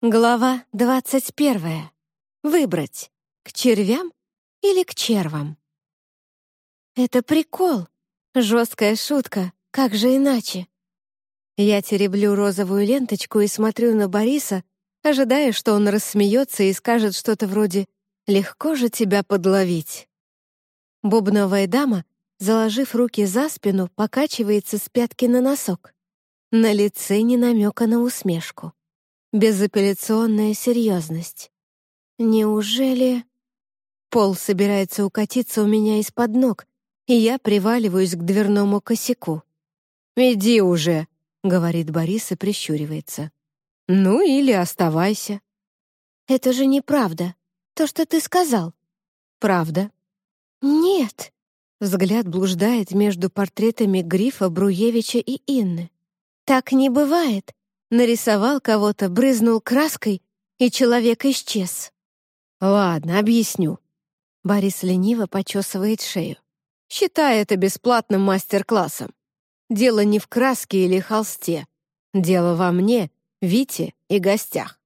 Глава двадцать первая. Выбрать, к червям или к червам? Это прикол. Жесткая шутка, как же иначе? Я тереблю розовую ленточку и смотрю на Бориса, ожидая, что он рассмеется и скажет что-то вроде «Легко же тебя подловить». Бубновая дама, заложив руки за спину, покачивается с пятки на носок. На лице не намека на усмешку безапелляционная серьезность. Неужели... Пол собирается укатиться у меня из-под ног, и я приваливаюсь к дверному косяку. «Иди уже», — говорит Борис и прищуривается. «Ну или оставайся». «Это же неправда. То, что ты сказал». «Правда». «Нет». Взгляд блуждает между портретами Грифа, Бруевича и Инны. «Так не бывает нарисовал кого-то, брызнул краской, и человек исчез. «Ладно, объясню». Борис лениво почесывает шею. «Считай это бесплатным мастер-классом. Дело не в краске или холсте. Дело во мне, Вите и гостях.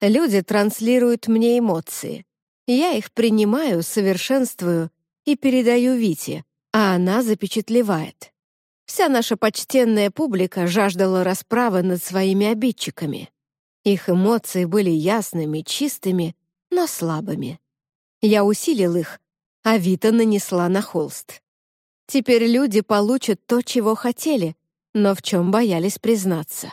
Люди транслируют мне эмоции. Я их принимаю, совершенствую и передаю Вите, а она запечатлевает. Вся наша почтенная публика жаждала расправы над своими обидчиками. Их эмоции были ясными, чистыми, но слабыми. Я усилил их, а Вита нанесла на холст. Теперь люди получат то, чего хотели, но в чем боялись признаться.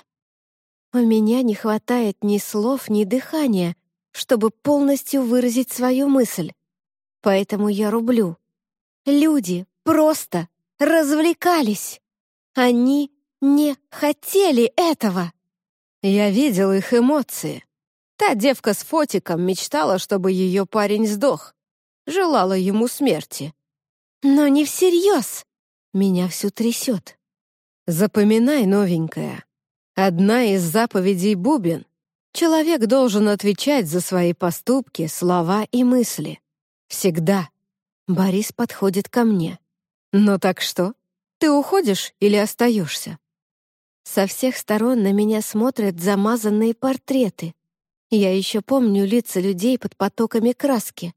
У меня не хватает ни слов, ни дыхания, чтобы полностью выразить свою мысль. Поэтому я рублю. Люди просто развлекались. Они не хотели этого. Я видел их эмоции. Та девка с фотиком мечтала, чтобы ее парень сдох. Желала ему смерти. Но не всерьез. Меня всю трясет. Запоминай, новенькая. Одна из заповедей Бубен. Человек должен отвечать за свои поступки, слова и мысли. Всегда. Борис подходит ко мне. «Ну так что? Ты уходишь или остаешься?» Со всех сторон на меня смотрят замазанные портреты. Я еще помню лица людей под потоками краски.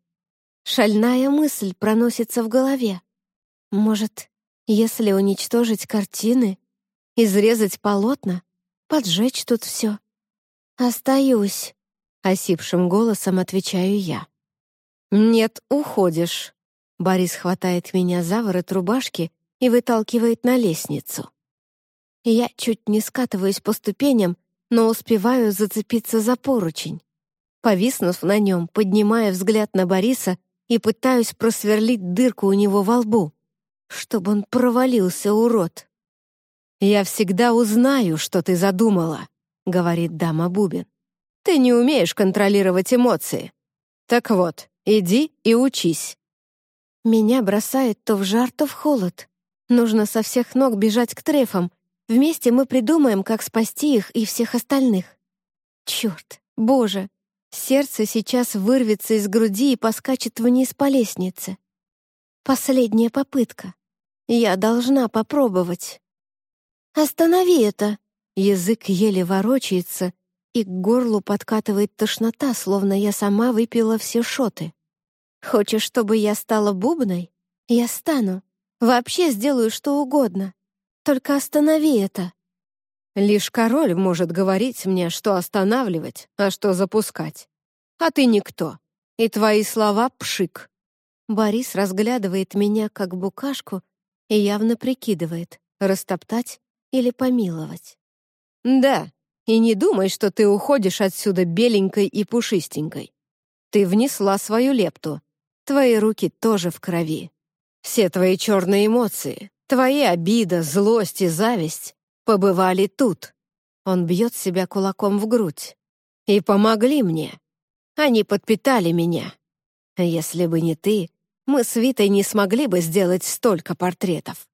Шальная мысль проносится в голове. Может, если уничтожить картины, изрезать полотна, поджечь тут все? «Остаюсь», — осипшим голосом отвечаю я. «Нет, уходишь». Борис хватает меня за ворот рубашки и выталкивает на лестницу. Я чуть не скатываюсь по ступеням, но успеваю зацепиться за поручень. Повиснув на нем, поднимая взгляд на Бориса и пытаюсь просверлить дырку у него во лбу, чтобы он провалился, урод. «Я всегда узнаю, что ты задумала», — говорит дама Бубин. «Ты не умеешь контролировать эмоции. Так вот, иди и учись». Меня бросает то в жар, то в холод. Нужно со всех ног бежать к трефам. Вместе мы придумаем, как спасти их и всех остальных. Черт, боже, сердце сейчас вырвется из груди и поскачет вниз по лестнице. Последняя попытка. Я должна попробовать. «Останови это!» Язык еле ворочается, и к горлу подкатывает тошнота, словно я сама выпила все шоты. «Хочешь, чтобы я стала бубной? Я стану. Вообще сделаю что угодно. Только останови это. Лишь король может говорить мне, что останавливать, а что запускать. А ты никто. И твои слова — пшик. Борис разглядывает меня как букашку и явно прикидывает, растоптать или помиловать. Да, и не думай, что ты уходишь отсюда беленькой и пушистенькой. Ты внесла свою лепту. Твои руки тоже в крови. Все твои черные эмоции, твои обида, злость и зависть побывали тут. Он бьет себя кулаком в грудь. И помогли мне. Они подпитали меня. Если бы не ты, мы с Витой не смогли бы сделать столько портретов.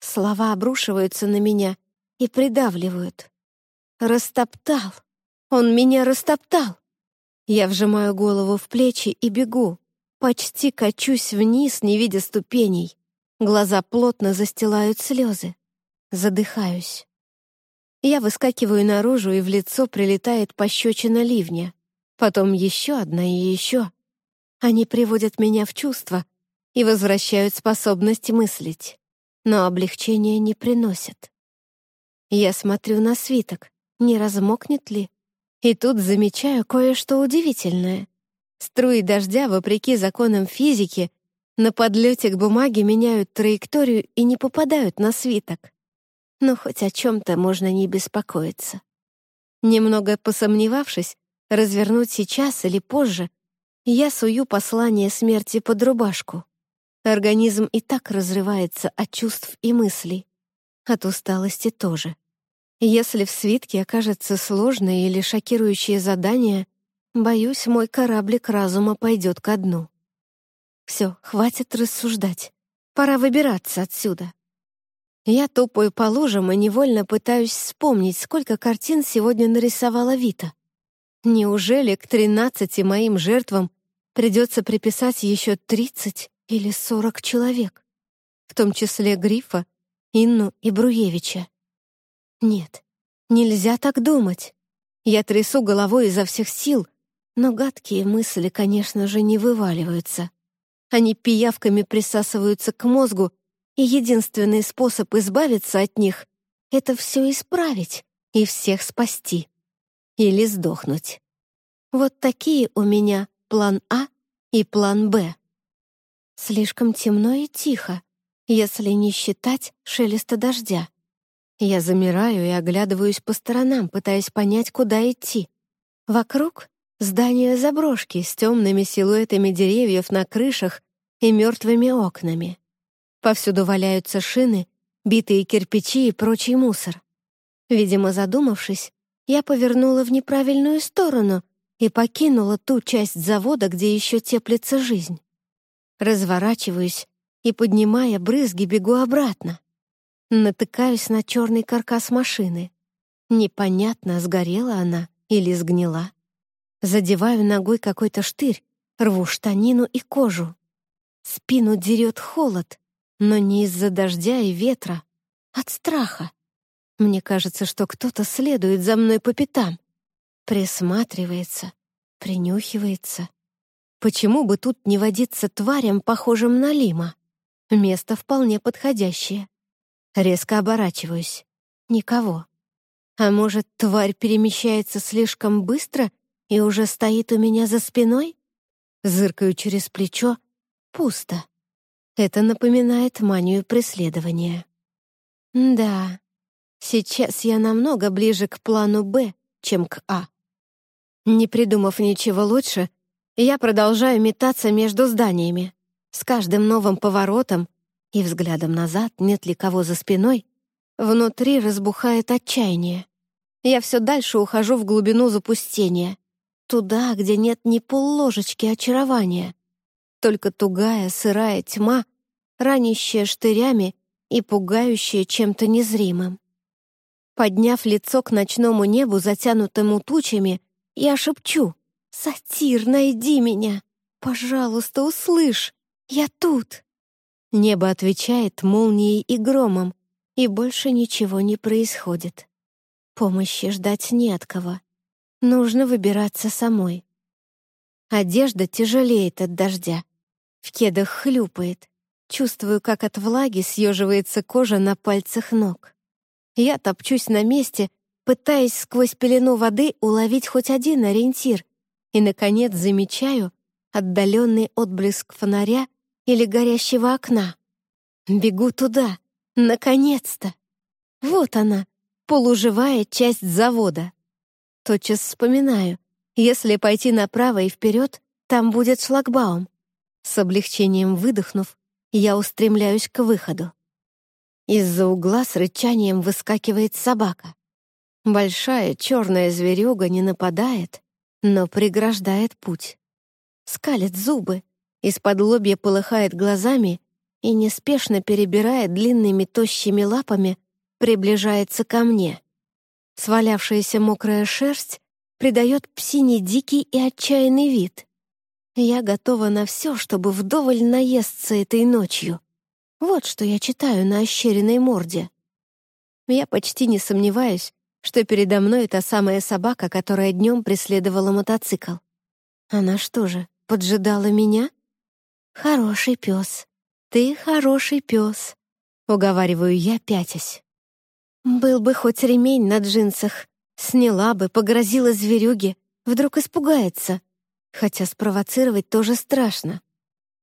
Слова обрушиваются на меня и придавливают. Растоптал. Он меня растоптал. Я вжимаю голову в плечи и бегу. Почти качусь вниз, не видя ступеней. Глаза плотно застилают слезы. Задыхаюсь. Я выскакиваю наружу, и в лицо прилетает пощечина ливня. Потом еще одна и еще. Они приводят меня в чувство и возвращают способность мыслить, но облегчения не приносят. Я смотрю на свиток, не размокнет ли, и тут замечаю кое-что удивительное. Струи дождя, вопреки законам физики, на подлете к бумаге меняют траекторию и не попадают на свиток. Но хоть о чем-то можно не беспокоиться. Немного посомневавшись, развернуть сейчас или позже, я сую послание смерти под рубашку. Организм и так разрывается от чувств и мыслей. От усталости тоже. Если в свитке окажется сложное или шокирующее задание, боюсь, мой кораблик разума пойдет ко дну. Все, хватит рассуждать. Пора выбираться отсюда. Я топаю по лужам и невольно пытаюсь вспомнить, сколько картин сегодня нарисовала Вита. Неужели к тринадцати моим жертвам придется приписать еще тридцать или сорок человек, в том числе Грифа, Инну и Бруевича? Нет, нельзя так думать. Я трясу головой изо всех сил, но гадкие мысли, конечно же, не вываливаются. Они пиявками присасываются к мозгу, и единственный способ избавиться от них — это все исправить и всех спасти. Или сдохнуть. Вот такие у меня план А и план Б. Слишком темно и тихо, если не считать шелеста дождя. Я замираю и оглядываюсь по сторонам, пытаясь понять, куда идти. Вокруг — здания заброшки с темными силуэтами деревьев на крышах и мертвыми окнами. Повсюду валяются шины, битые кирпичи и прочий мусор. Видимо, задумавшись, я повернула в неправильную сторону и покинула ту часть завода, где еще теплится жизнь. Разворачиваюсь и, поднимая брызги, бегу обратно. Натыкаюсь на черный каркас машины. Непонятно, сгорела она или сгнила. Задеваю ногой какой-то штырь, рву штанину и кожу. Спину дерет холод, но не из-за дождя и ветра, от страха. Мне кажется, что кто-то следует за мной по пятам. Присматривается, принюхивается. Почему бы тут не водиться тварям, похожим на Лима? Место вполне подходящее. Резко оборачиваюсь. Никого. А может, тварь перемещается слишком быстро и уже стоит у меня за спиной? Зыркаю через плечо. Пусто. Это напоминает манию преследования. Да, сейчас я намного ближе к плану «Б», чем к «А». Не придумав ничего лучше, я продолжаю метаться между зданиями. С каждым новым поворотом и взглядом назад, нет ли кого за спиной, внутри разбухает отчаяние. Я все дальше ухожу в глубину запустения, туда, где нет ни полложечки очарования, только тугая сырая тьма, ранящая штырями и пугающая чем-то незримым. Подняв лицо к ночному небу, затянутому тучами, я шепчу «Сатир, найди меня! Пожалуйста, услышь! Я тут!» Небо отвечает молнией и громом, и больше ничего не происходит. Помощи ждать не от кого. Нужно выбираться самой. Одежда тяжелеет от дождя. В кедах хлюпает. Чувствую, как от влаги съеживается кожа на пальцах ног. Я топчусь на месте, пытаясь сквозь пелену воды уловить хоть один ориентир, и, наконец, замечаю отдаленный отблеск фонаря или горящего окна. Бегу туда. Наконец-то! Вот она, полуживая часть завода. Тотчас вспоминаю, если пойти направо и вперед, там будет шлагбаум. С облегчением выдохнув, я устремляюсь к выходу. Из-за угла с рычанием выскакивает собака. Большая черная зверюга не нападает, но преграждает путь. Скалит зубы, из-под лобья полыхает глазами и, неспешно перебирая длинными тощими лапами, приближается ко мне. Свалявшаяся мокрая шерсть придает псине дикий и отчаянный вид. Я готова на все, чтобы вдоволь наесться этой ночью. Вот что я читаю на ощеренной морде. Я почти не сомневаюсь, что передо мной та самая собака, которая днем преследовала мотоцикл. Она что же, поджидала меня? Хороший пес. Ты хороший пес. Уговариваю я, пятясь. Был бы хоть ремень на джинсах. Сняла бы, погрозила зверюге. Вдруг испугается. Хотя спровоцировать тоже страшно.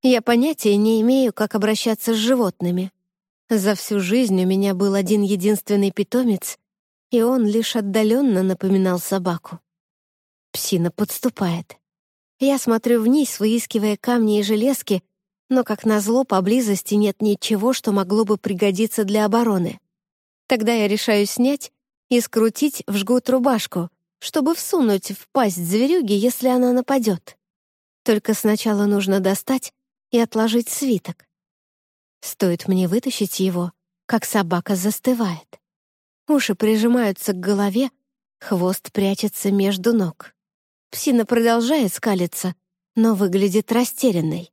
Я понятия не имею, как обращаться с животными. За всю жизнь у меня был один единственный питомец, и он лишь отдаленно напоминал собаку. Псина подступает. Я смотрю вниз, выискивая камни и железки, но, как назло, поблизости нет ничего, что могло бы пригодиться для обороны. Тогда я решаю снять и скрутить в жгут рубашку, чтобы всунуть в пасть зверюги, если она нападет. Только сначала нужно достать и отложить свиток. Стоит мне вытащить его, как собака застывает. Уши прижимаются к голове, хвост прячется между ног. Псина продолжает скалиться, но выглядит растерянной.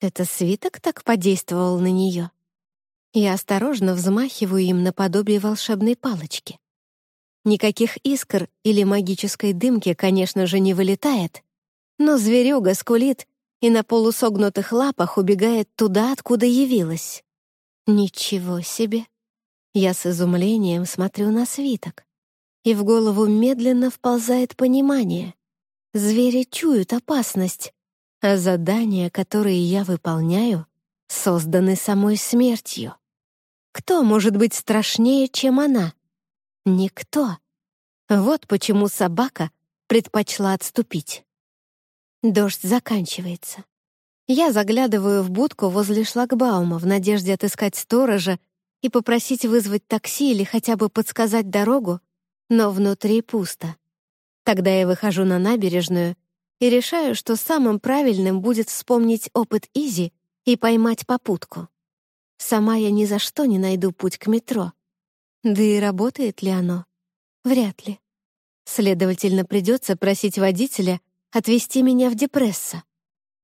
Это свиток так подействовал на нее. Я осторожно взмахиваю им наподобие волшебной палочки. Никаких искр или магической дымки, конечно же, не вылетает, но зверюга скулит и на полусогнутых лапах убегает туда, откуда явилась. Ничего себе! Я с изумлением смотрю на свиток, и в голову медленно вползает понимание. Звери чуют опасность, а задания, которые я выполняю, созданы самой смертью. Кто может быть страшнее, чем она? Никто. Вот почему собака предпочла отступить. Дождь заканчивается. Я заглядываю в будку возле шлагбаума в надежде отыскать сторожа и попросить вызвать такси или хотя бы подсказать дорогу, но внутри пусто. Тогда я выхожу на набережную и решаю, что самым правильным будет вспомнить опыт Изи и поймать попутку. Сама я ни за что не найду путь к метро. Да и работает ли оно? Вряд ли. Следовательно, придется просить водителя — отвезти меня в депресса.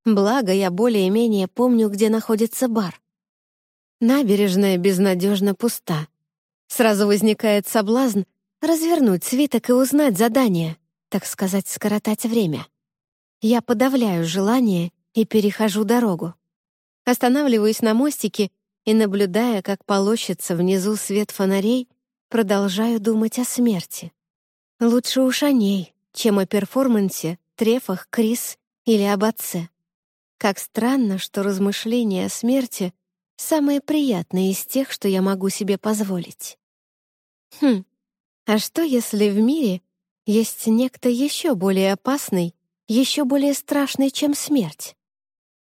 Благо, я более-менее помню, где находится бар. Набережная безнадежно пуста. Сразу возникает соблазн развернуть свиток и узнать задание, так сказать, скоротать время. Я подавляю желание и перехожу дорогу. Останавливаюсь на мостике и, наблюдая, как полощется внизу свет фонарей, продолжаю думать о смерти. Лучше уж о ней, чем о перформансе, трефах Крис или об отце. Как странно, что размышления о смерти самые приятные из тех, что я могу себе позволить. Хм, а что, если в мире есть некто еще более опасный, еще более страшный, чем смерть?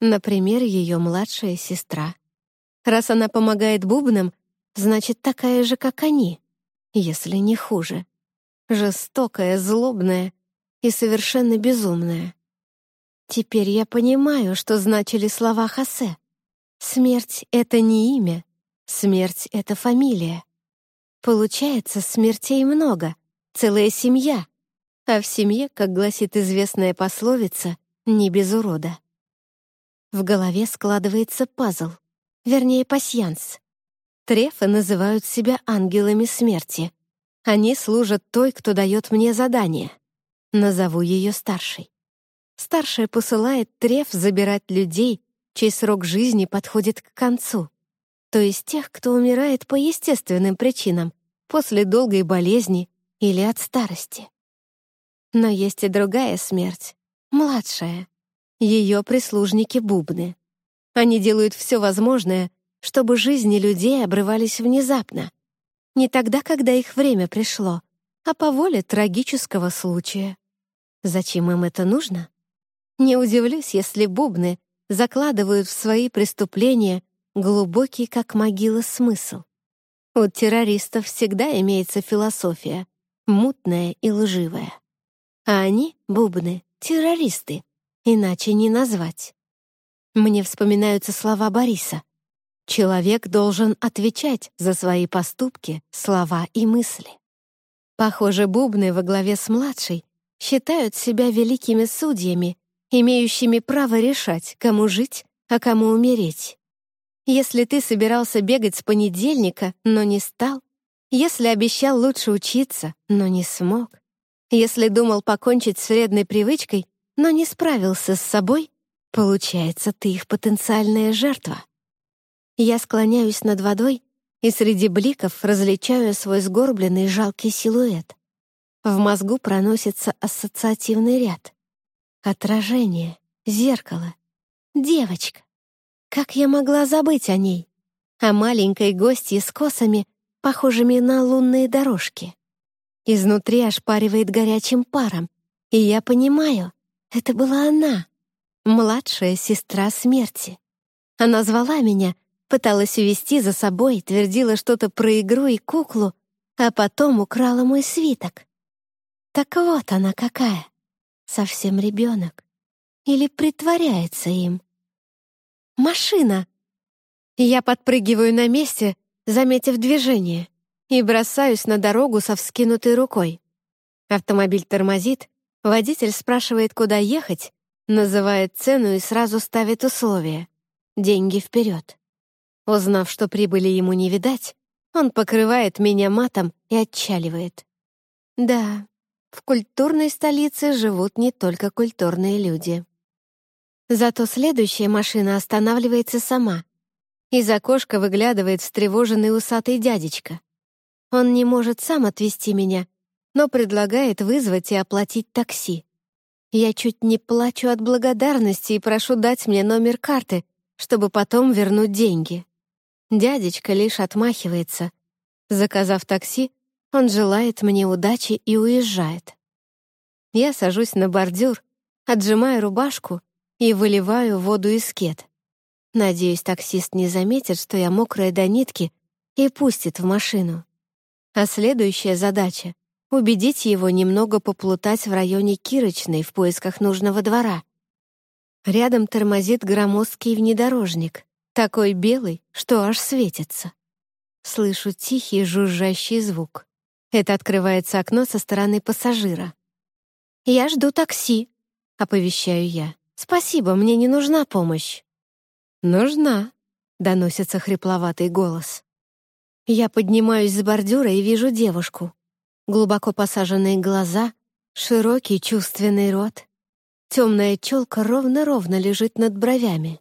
Например, ее младшая сестра. Раз она помогает бубнам, значит, такая же, как они, если не хуже. Жестокая, злобная, и совершенно безумная. Теперь я понимаю, что значили слова Хосе. Смерть — это не имя, смерть — это фамилия. Получается, смертей много, целая семья. А в семье, как гласит известная пословица, не без урода. В голове складывается пазл, вернее, пасьянс. Трефы называют себя ангелами смерти. Они служат той, кто дает мне задание — Назову ее старшей. Старшая посылает Треф забирать людей, чей срок жизни подходит к концу. То есть тех, кто умирает по естественным причинам, после долгой болезни или от старости. Но есть и другая смерть, младшая. Ее прислужники бубны. Они делают все возможное, чтобы жизни людей обрывались внезапно. Не тогда, когда их время пришло, а по воле трагического случая. Зачем им это нужно? Не удивлюсь, если бубны закладывают в свои преступления глубокий, как могила, смысл. У террористов всегда имеется философия, мутная и лживая. А они, бубны, террористы, иначе не назвать. Мне вспоминаются слова Бориса. Человек должен отвечать за свои поступки, слова и мысли. Похоже, бубны во главе с младшей считают себя великими судьями, имеющими право решать, кому жить, а кому умереть. Если ты собирался бегать с понедельника, но не стал, Если обещал лучше учиться, но не смог. Если думал покончить с вредной привычкой, но не справился с собой, получается, ты их потенциальная жертва. Я склоняюсь над водой и среди бликов различаю свой сгорбленный жалкий силуэт. В мозгу проносится ассоциативный ряд. Отражение, зеркало, девочка. Как я могла забыть о ней? О маленькой гостье с косами, похожими на лунные дорожки. Изнутри ошпаривает горячим паром, и я понимаю, это была она, младшая сестра смерти. Она звала меня, пыталась увести за собой, твердила что-то про игру и куклу, а потом украла мой свиток. Так вот она какая, совсем ребенок. Или притворяется им. Машина! Я подпрыгиваю на месте, заметив движение и бросаюсь на дорогу со вскинутой рукой. Автомобиль тормозит, водитель спрашивает, куда ехать, называет цену и сразу ставит условия. Деньги вперед. Узнав, что прибыли ему не видать, он покрывает меня матом и отчаливает. Да, в культурной столице живут не только культурные люди. Зато следующая машина останавливается сама. Из окошка выглядывает встревоженный усатый дядечка. Он не может сам отвезти меня, но предлагает вызвать и оплатить такси. Я чуть не плачу от благодарности и прошу дать мне номер карты, чтобы потом вернуть деньги. Дядечка лишь отмахивается. Заказав такси, он желает мне удачи и уезжает. Я сажусь на бордюр, отжимаю рубашку и выливаю воду из кет. Надеюсь, таксист не заметит, что я мокрая до нитки и пустит в машину. А следующая задача — убедить его немного поплутать в районе Кирочной в поисках нужного двора. Рядом тормозит громоздкий внедорожник, такой белый, что аж светится. Слышу тихий жужжащий звук. Это открывается окно со стороны пассажира. «Я жду такси», — оповещаю я. «Спасибо, мне не нужна помощь». «Нужна», — доносится хрипловатый голос. Я поднимаюсь с бордюра и вижу девушку. Глубоко посаженные глаза, широкий чувственный рот. Темная челка ровно-ровно лежит над бровями.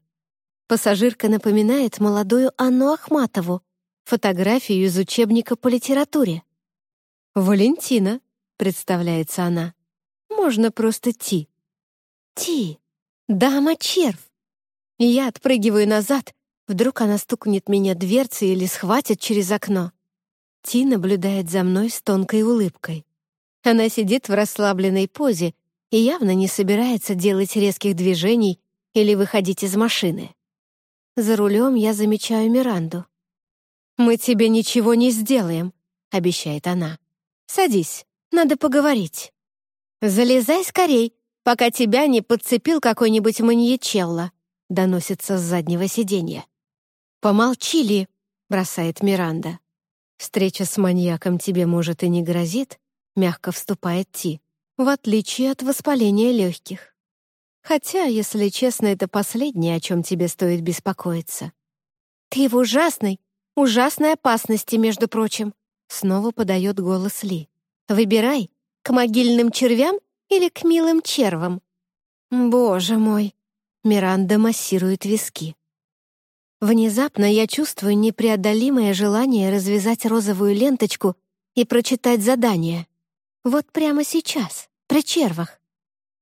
Пассажирка напоминает молодую Анну Ахматову, фотографию из учебника по литературе. «Валентина», — представляется она. «Можно просто Ти». «Ти! Дама-червь!» Я отпрыгиваю назад, Вдруг она стукнет меня дверцей или схватит через окно. Ти наблюдает за мной с тонкой улыбкой. Она сидит в расслабленной позе и явно не собирается делать резких движений или выходить из машины. За рулем я замечаю Миранду. «Мы тебе ничего не сделаем», — обещает она. «Садись, надо поговорить». «Залезай скорей, пока тебя не подцепил какой-нибудь маньячелло», — доносится с заднего сиденья. «Помолчи бросает Миранда. «Встреча с маньяком тебе, может, и не грозит», — мягко вступает Ти, в отличие от воспаления легких. Хотя, если честно, это последнее, о чем тебе стоит беспокоиться. «Ты в ужасной, ужасной опасности, между прочим», — снова подает голос Ли. «Выбирай, к могильным червям или к милым червам?» «Боже мой!» — Миранда массирует виски. Внезапно я чувствую непреодолимое желание развязать розовую ленточку и прочитать задание. Вот прямо сейчас, при червах.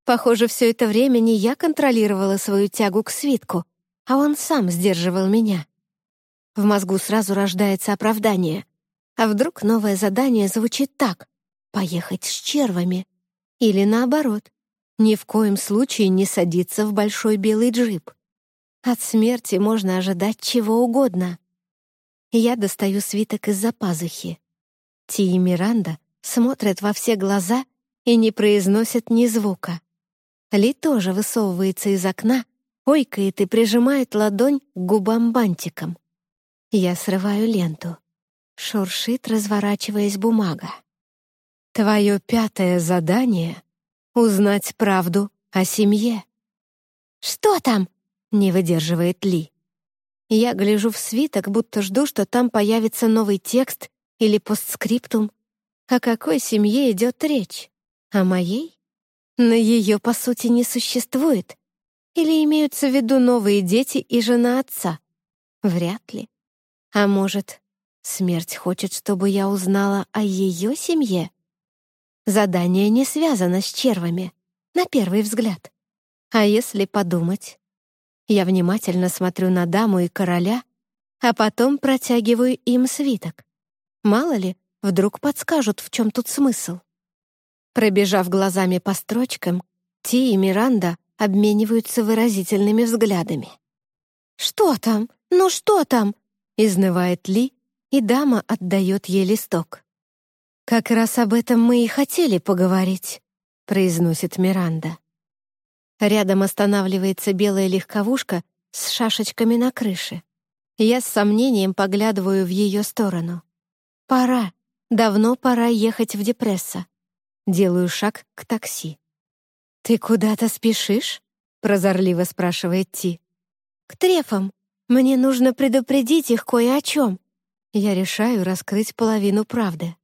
Похоже, все это время не я контролировала свою тягу к свитку, а он сам сдерживал меня. В мозгу сразу рождается оправдание. А вдруг новое задание звучит так — поехать с червами? Или наоборот, ни в коем случае не садиться в большой белый джип. От смерти можно ожидать чего угодно. Я достаю свиток из-за пазухи. Ти и Миранда смотрят во все глаза и не произносят ни звука. Ли тоже высовывается из окна, ойкает и прижимает ладонь к губам бантиком. Я срываю ленту. Шуршит, разворачиваясь бумага. Твое пятое задание — узнать правду о семье. «Что там?» Не выдерживает Ли. Я гляжу в свиток, будто жду, что там появится новый текст Или постскриптум? О какой семье идет речь? О моей? Но ее, по сути, не существует. Или имеются в виду новые дети и жена отца? Вряд ли. А может, смерть хочет, чтобы я узнала о ее семье? Задание не связано с червами, на первый взгляд. А если подумать? Я внимательно смотрю на даму и короля, а потом протягиваю им свиток. Мало ли, вдруг подскажут, в чем тут смысл. Пробежав глазами по строчкам, Ти и Миранда обмениваются выразительными взглядами. «Что там? Ну что там?» — изнывает Ли, и дама отдает ей листок. «Как раз об этом мы и хотели поговорить», — произносит Миранда. Рядом останавливается белая легковушка с шашечками на крыше. Я с сомнением поглядываю в ее сторону. Пора, давно пора ехать в депресса. Делаю шаг к такси. «Ты куда-то спешишь?» — прозорливо спрашивает Ти. «К трефам. Мне нужно предупредить их кое о чем». Я решаю раскрыть половину правды.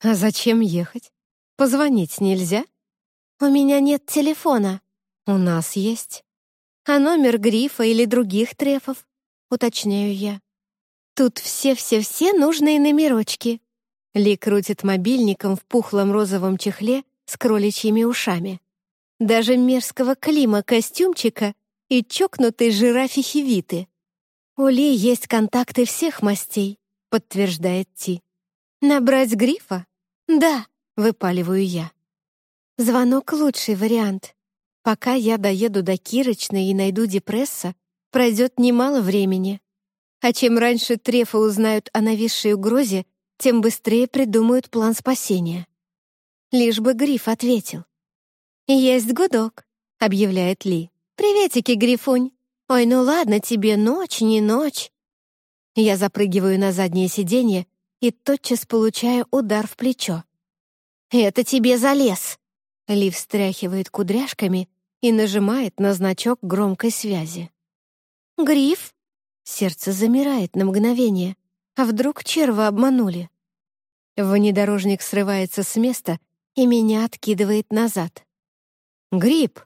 «А зачем ехать? Позвонить нельзя?» «У меня нет телефона». «У нас есть». «А номер грифа или других трефов?» — уточняю я. «Тут все-все-все нужные номерочки». Ли крутит мобильником в пухлом розовом чехле с кроличьими ушами. Даже мерзкого клима костюмчика и чокнутой жирафихи Виты. «У Ли есть контакты всех мастей», — подтверждает Ти. «Набрать грифа?» «Да», — выпаливаю я. Звонок — лучший вариант. Пока я доеду до Кирочной и найду депресса, пройдет немало времени. А чем раньше трефы узнают о нависшей угрозе, тем быстрее придумают план спасения. Лишь бы Гриф ответил. «Есть гудок», — объявляет Ли. «Приветики, Грифунь. Ой, ну ладно тебе, ночь, не ночь». Я запрыгиваю на заднее сиденье и тотчас получаю удар в плечо. «Это тебе залез!» Ли встряхивает кудряшками и нажимает на значок громкой связи. «Гриф?» Сердце замирает на мгновение. А вдруг черва обманули? Внедорожник срывается с места и меня откидывает назад. «Гриб!»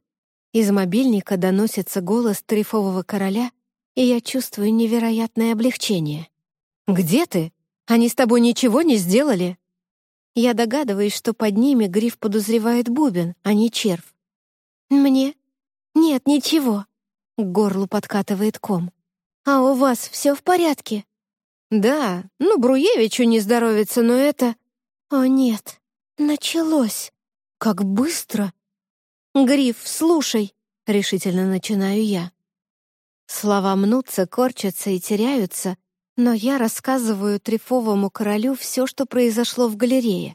Из мобильника доносится голос трифового короля, и я чувствую невероятное облегчение. «Где ты? Они с тобой ничего не сделали?» Я догадываюсь, что под ними гриф подозревает бубен, а не червь. «Мне? Нет, ничего. К горлу подкатывает ком. «А у вас все в порядке?» «Да, ну, Бруевичу не здоровится, но это...» «О, нет, началось. Как быстро!» «Гриф, слушай!» — решительно начинаю я. Слова мнутся, корчатся и теряются, но я рассказываю Трифовому королю все, что произошло в галерее.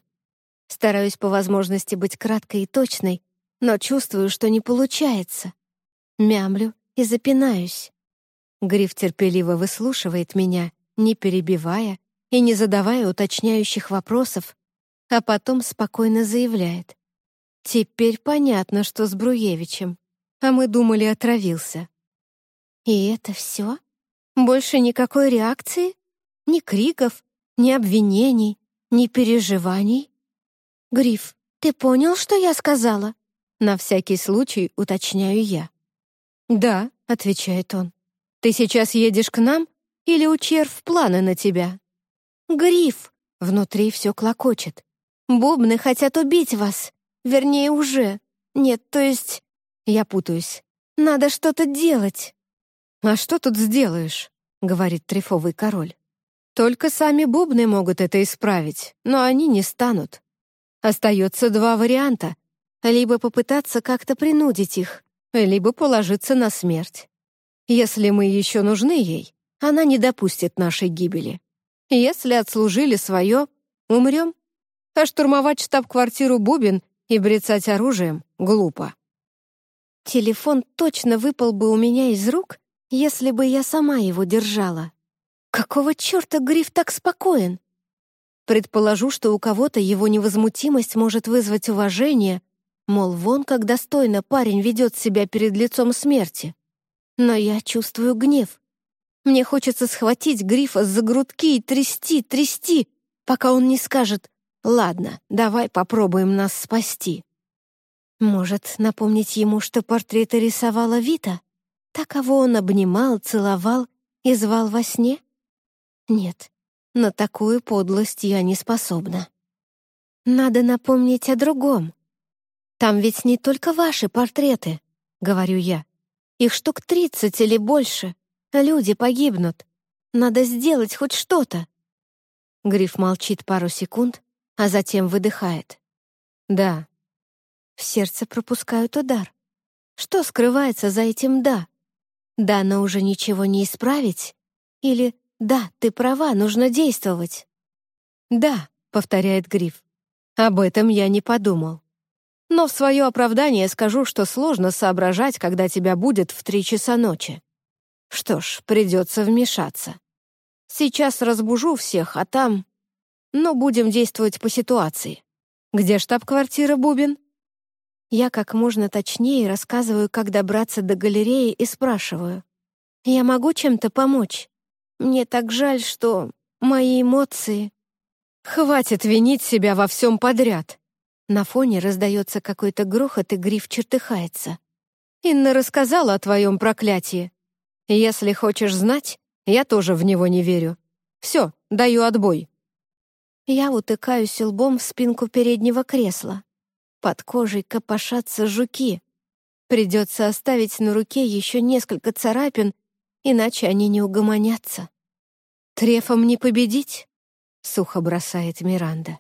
Стараюсь по возможности быть краткой и точной, но чувствую, что не получается. Мямлю и запинаюсь. Гриф терпеливо выслушивает меня, не перебивая и не задавая уточняющих вопросов, а потом спокойно заявляет. «Теперь понятно, что с Бруевичем, а мы думали, отравился». «И это все? Больше никакой реакции? Ни криков, ни обвинений, ни переживаний?» «Гриф, ты понял, что я сказала?» На всякий случай уточняю я. «Да», — отвечает он. «Ты сейчас едешь к нам или у червь планы на тебя?» «Гриф!» — внутри все клокочет. «Бубны хотят убить вас. Вернее, уже. Нет, то есть...» Я путаюсь. «Надо что-то делать». «А что тут сделаешь?» — говорит трефовый король. «Только сами бубны могут это исправить, но они не станут. Остается два варианта. Либо попытаться как-то принудить их, либо положиться на смерть. Если мы еще нужны ей, она не допустит нашей гибели. Если отслужили свое, умрем. А штурмовать штаб-квартиру Бубин и брецать оружием — глупо. Телефон точно выпал бы у меня из рук, если бы я сама его держала. Какого черта Гриф так спокоен? Предположу, что у кого-то его невозмутимость может вызвать уважение, мол, вон как достойно парень ведет себя перед лицом смерти. Но я чувствую гнев. Мне хочется схватить Грифа за грудки и трясти, трясти, пока он не скажет «Ладно, давай попробуем нас спасти». Может, напомнить ему, что портреты рисовала Вита? Та, кого он обнимал, целовал и звал во сне? Нет, на такую подлость я не способна. Надо напомнить о другом. Там ведь не только ваши портреты, говорю я. Их штук тридцать или больше. Люди погибнут. Надо сделать хоть что-то. Гриф молчит пару секунд, а затем выдыхает. Да. В сердце пропускают удар. Что скрывается за этим «да»? Да, но уже ничего не исправить? Или «да, ты права, нужно действовать»? «Да», — повторяет Гриф. «Об этом я не подумал. Но в свое оправдание скажу, что сложно соображать, когда тебя будет в три часа ночи. Что ж, придется вмешаться. Сейчас разбужу всех, а там... Ну, будем действовать по ситуации. Где штаб-квартира Бубин? Я как можно точнее рассказываю, как добраться до галереи и спрашиваю. «Я могу чем-то помочь? Мне так жаль, что мои эмоции...» «Хватит винить себя во всем подряд!» На фоне раздается какой-то грохот, и гриф чертыхается. «Инна рассказала о твоем проклятии. Если хочешь знать, я тоже в него не верю. Все, даю отбой». Я утыкаюсь лбом в спинку переднего кресла. Под кожей копошатся жуки. Придется оставить на руке еще несколько царапин, иначе они не угомонятся. «Трефом не победить?» — сухо бросает Миранда.